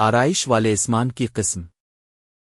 آرائش والے اسمان کی قسم۔